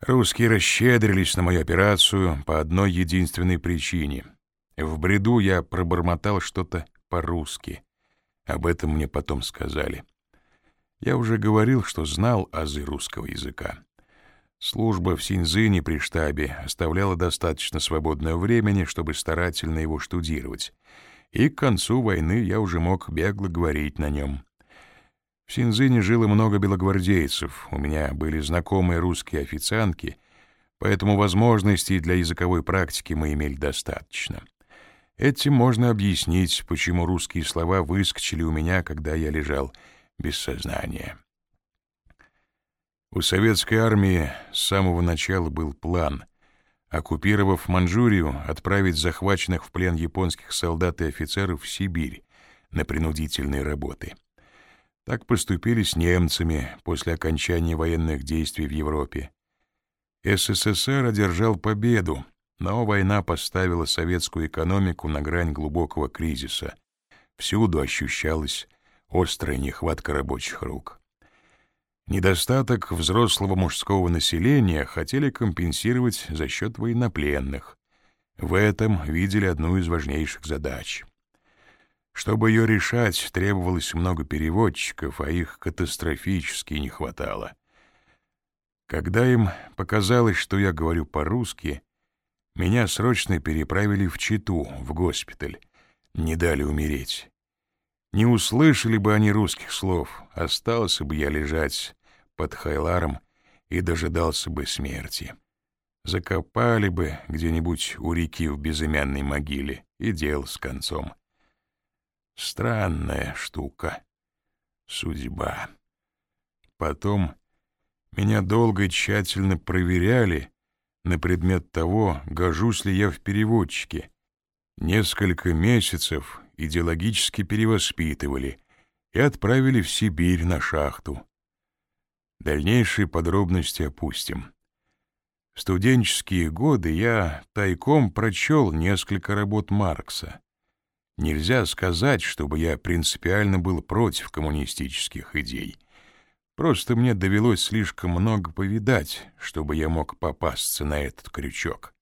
Русские расщедрились на мою операцию по одной единственной причине. В бреду я пробормотал что-то по-русски. Об этом мне потом сказали. Я уже говорил, что знал азы русского языка. Служба в Синьцзине при штабе оставляла достаточно свободного времени, чтобы старательно его штудировать. И к концу войны я уже мог бегло говорить на нем. В Синзине жило много белогвардейцев, у меня были знакомые русские официантки, поэтому возможностей для языковой практики мы имели достаточно. Этим можно объяснить, почему русские слова выскочили у меня, когда я лежал без сознания. У советской армии с самого начала был план — оккупировав Манчжурию, отправить захваченных в плен японских солдат и офицеров в Сибирь на принудительные работы — так поступили с немцами после окончания военных действий в Европе. СССР одержал победу, но война поставила советскую экономику на грань глубокого кризиса. Всюду ощущалась острая нехватка рабочих рук. Недостаток взрослого мужского населения хотели компенсировать за счет военнопленных. В этом видели одну из важнейших задач — чтобы ее решать, требовалось много переводчиков, а их катастрофически не хватало. Когда им показалось, что я говорю по-русски, меня срочно переправили в Читу, в госпиталь, не дали умереть. Не услышали бы они русских слов, остался бы я лежать под Хайларом и дожидался бы смерти. Закопали бы где-нибудь у реки в безымянной могиле, и дел с концом. Странная штука. Судьба. Потом меня долго и тщательно проверяли на предмет того, гожусь ли я в переводчике. Несколько месяцев идеологически перевоспитывали и отправили в Сибирь на шахту. Дальнейшие подробности опустим. В студенческие годы я тайком прочел несколько работ Маркса. Нельзя сказать, чтобы я принципиально был против коммунистических идей. Просто мне довелось слишком много повидать, чтобы я мог попасться на этот крючок.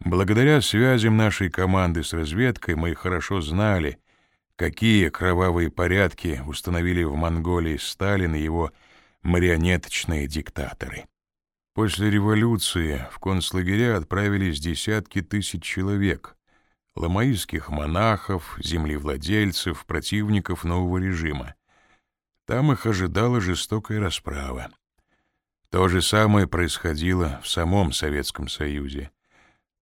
Благодаря связям нашей команды с разведкой мы хорошо знали, какие кровавые порядки установили в Монголии Сталин и его марионеточные диктаторы. После революции в концлагеря отправились десятки тысяч человек, ламаистских монахов, землевладельцев, противников нового режима. Там их ожидала жестокая расправа. То же самое происходило в самом Советском Союзе.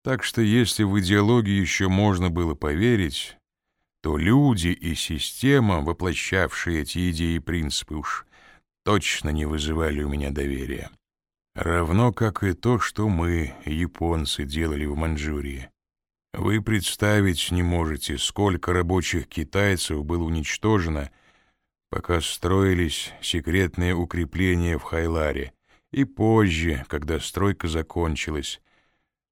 Так что если в идеологии еще можно было поверить, то люди и система, воплощавшие эти идеи и принципы, уж точно не вызывали у меня доверия. Равно как и то, что мы, японцы, делали в Манчжурии. Вы представить не можете, сколько рабочих китайцев было уничтожено, пока строились секретные укрепления в Хайларе, и позже, когда стройка закончилась,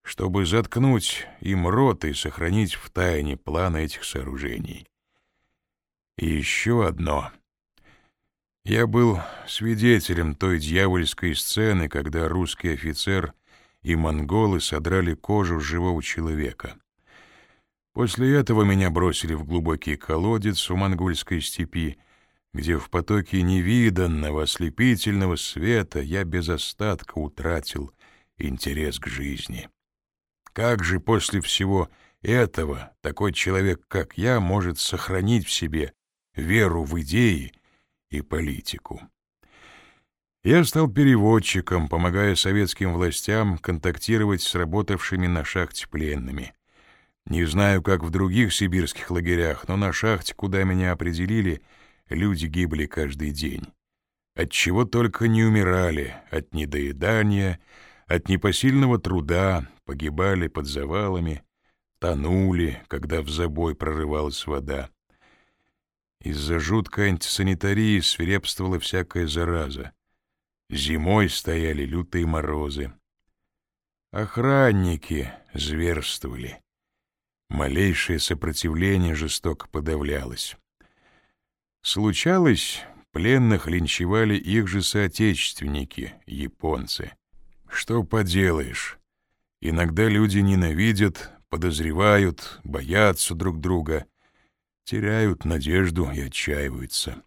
чтобы заткнуть им рот и сохранить в тайне план этих сооружений. И еще одно. Я был свидетелем той дьявольской сцены, когда русский офицер и монголы содрали кожу живого человека. После этого меня бросили в глубокий колодец у монгольской степи, где в потоке невиданного ослепительного света я без остатка утратил интерес к жизни. Как же после всего этого такой человек, как я, может сохранить в себе веру в идеи и политику? Я стал переводчиком, помогая советским властям контактировать с работавшими на шахте пленными — не знаю, как в других сибирских лагерях, но на шахте, куда меня определили, люди гибли каждый день. От чего только не умирали, от недоедания, от непосильного труда, погибали под завалами, тонули, когда в забой прорывалась вода. Из-за жуткой антисанитарии свирепствовала всякая зараза. Зимой стояли лютые морозы. Охранники зверствовали. Малейшее сопротивление жестоко подавлялось. Случалось, пленных линчевали их же соотечественники, японцы. Что поделаешь? Иногда люди ненавидят, подозревают, боятся друг друга, теряют надежду и отчаиваются.